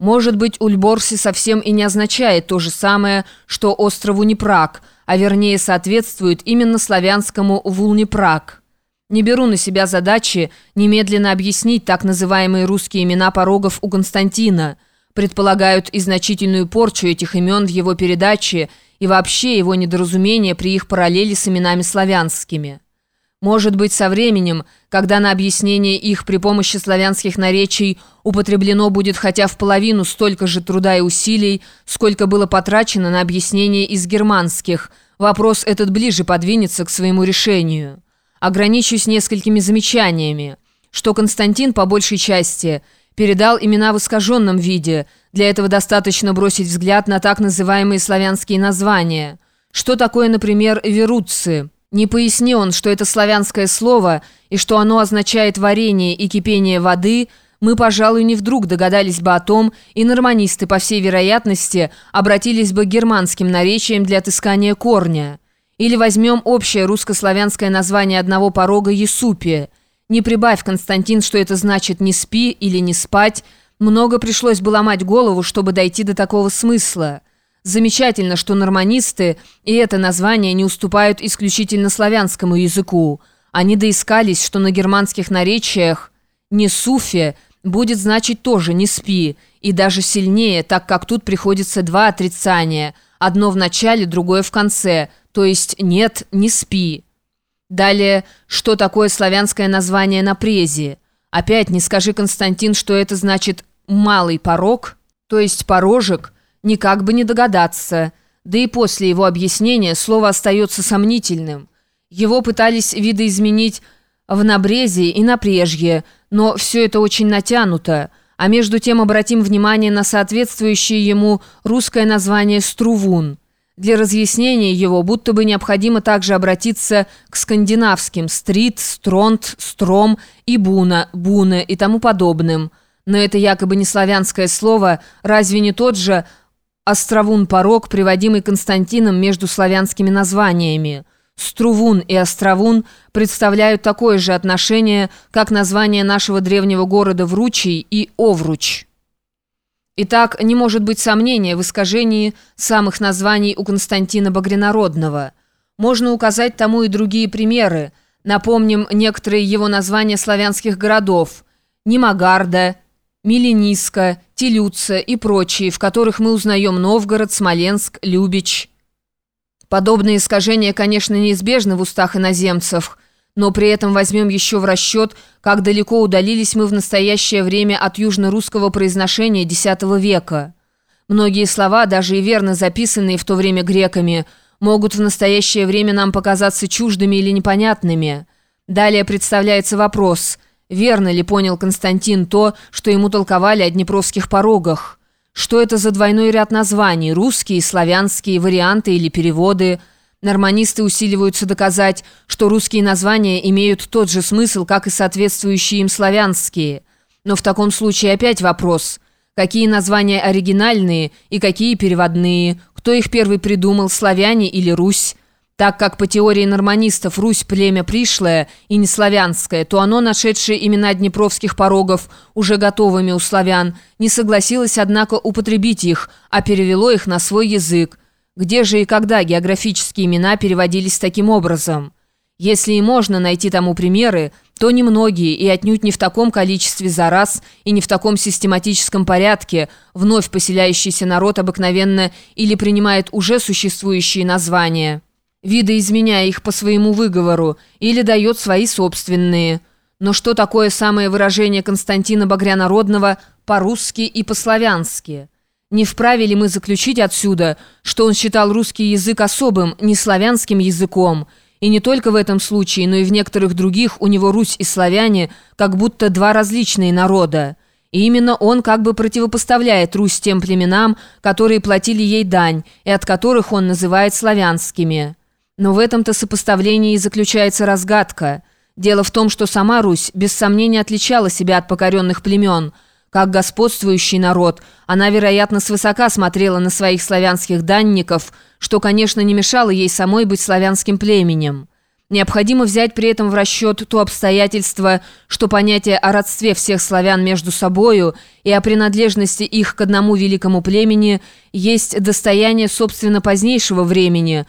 Может быть, Ульборси совсем и не означает то же самое, что острову Непраг, а вернее соответствует именно славянскому Вулнепраг. Не беру на себя задачи немедленно объяснить так называемые русские имена порогов у Константина. Предполагают и значительную порчу этих имен в его передаче и вообще его недоразумение при их параллели с именами славянскими. Может быть, со временем, когда на объяснение их при помощи славянских наречий употреблено будет хотя в половину столько же труда и усилий, сколько было потрачено на объяснение из германских, вопрос этот ближе подвинется к своему решению. Ограничусь несколькими замечаниями, что Константин, по большей части, передал имена в искаженном виде, для этого достаточно бросить взгляд на так называемые славянские названия. Что такое, например, «веруццы»? Не поясни он, что это славянское слово и что оно означает варенье и кипение воды, мы, пожалуй, не вдруг догадались бы о том, и норманисты, по всей вероятности, обратились бы к германским наречиям для отыскания корня. Или возьмем общее русско-славянское название одного порога «Есупия». Не прибавь, Константин, что это значит «не спи» или «не спать», много пришлось бы ломать голову, чтобы дойти до такого смысла. Замечательно, что норманисты и это название не уступают исключительно славянскому языку. Они доискались, что на германских наречиях «не суфе» будет значить тоже «не спи», и даже сильнее, так как тут приходится два отрицания, одно в начале, другое в конце, то есть «нет, не спи». Далее, что такое славянское название на презе? Опять не скажи, Константин, что это значит «малый порог», то есть «порожек», никак бы не догадаться. Да и после его объяснения слово остается сомнительным. Его пытались видоизменить в набрезе и напрежье, но все это очень натянуто. А между тем обратим внимание на соответствующее ему русское название «струвун». Для разъяснения его будто бы необходимо также обратиться к скандинавским «стрит», «стронт», «стром» и «буна», «буна» и тому подобным. Но это якобы не славянское слово, разве не тот же Островун-порог, приводимый Константином между славянскими названиями. Струвун и Островун представляют такое же отношение, как название нашего древнего города Вручий и Овруч. Итак, не может быть сомнения в искажении самых названий у Константина Багрянародного. Можно указать тому и другие примеры. Напомним некоторые его названия славянских городов – Немагарда, Милениска, Телюца и прочие, в которых мы узнаем Новгород, Смоленск, Любич. Подобные искажения, конечно, неизбежны в устах иноземцев, но при этом возьмем еще в расчет, как далеко удалились мы в настоящее время от южно-русского произношения X века. Многие слова, даже и верно записанные в то время греками, могут в настоящее время нам показаться чуждыми или непонятными. Далее представляется вопрос – Верно ли понял Константин то, что ему толковали о днепровских порогах? Что это за двойной ряд названий, русские, славянские, варианты или переводы? Норманисты усиливаются доказать, что русские названия имеют тот же смысл, как и соответствующие им славянские. Но в таком случае опять вопрос, какие названия оригинальные и какие переводные, кто их первый придумал, славяне или Русь? Так как по теории норманистов Русь племя пришлое и не славянское, то оно, нашедшее имена днепровских порогов, уже готовыми у славян, не согласилось, однако, употребить их, а перевело их на свой язык. Где же и когда географические имена переводились таким образом? Если и можно найти тому примеры, то немногие и отнюдь не в таком количестве за раз и не в таком систематическом порядке вновь поселяющийся народ обыкновенно или принимает уже существующие названия видоизменяя их по своему выговору, или дает свои собственные. Но что такое самое выражение Константина Багрянародного по-русски и по-славянски? Не вправе ли мы заключить отсюда, что он считал русский язык особым, не славянским языком, и не только в этом случае, но и в некоторых других у него Русь и славяне как будто два различные народа. И именно он как бы противопоставляет Русь тем племенам, которые платили ей дань, и от которых он называет славянскими. Но в этом-то сопоставлении и заключается разгадка. Дело в том, что сама Русь без сомнения отличала себя от покоренных племен. Как господствующий народ, она, вероятно, свысока смотрела на своих славянских данников, что, конечно, не мешало ей самой быть славянским племенем. Необходимо взять при этом в расчет то обстоятельство, что понятие о родстве всех славян между собою и о принадлежности их к одному великому племени есть достояние собственно позднейшего времени –